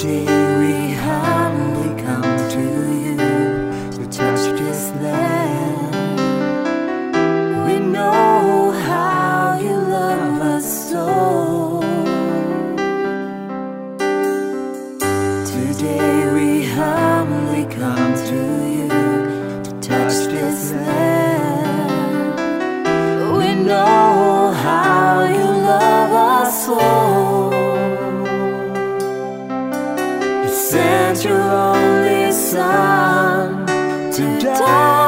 Today we humbly come to you to touch this land. We know how you love us so. Today we humbly come to die